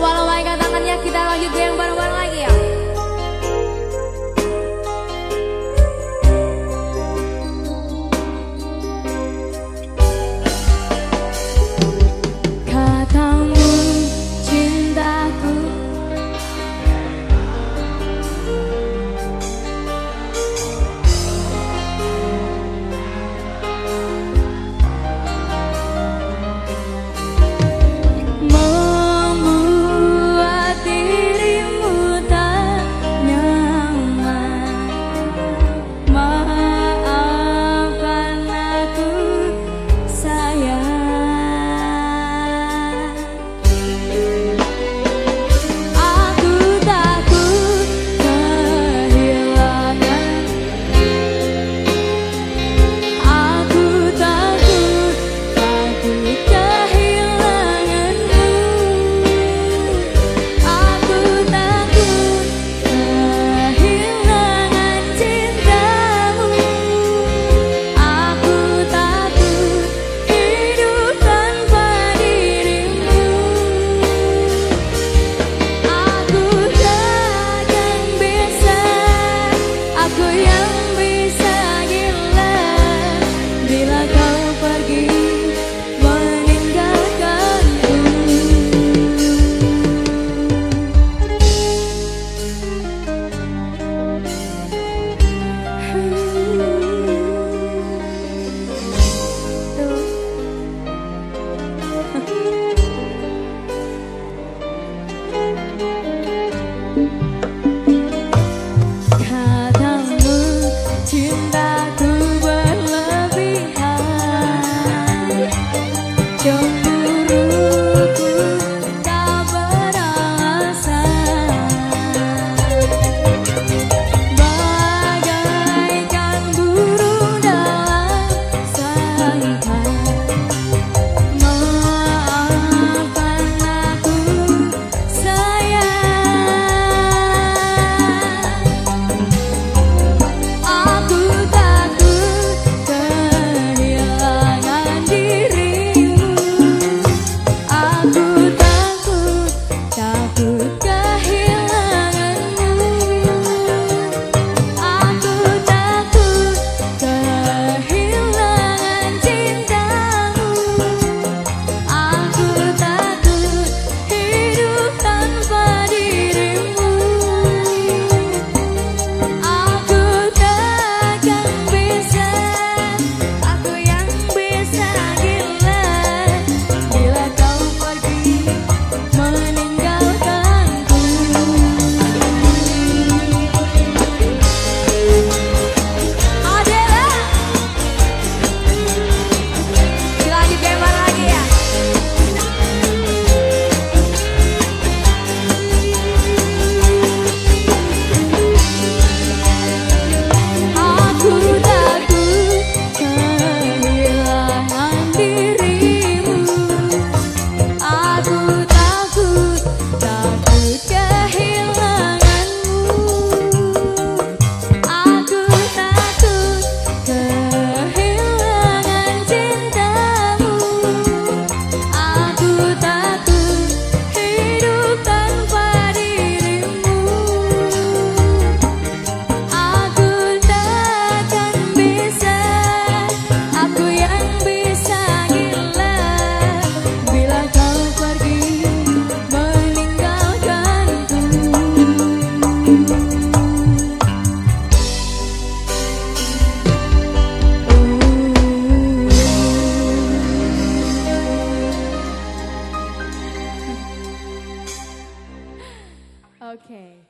Coba lambaikan tangannya, kita lanjut yang bareng-bareng Okay.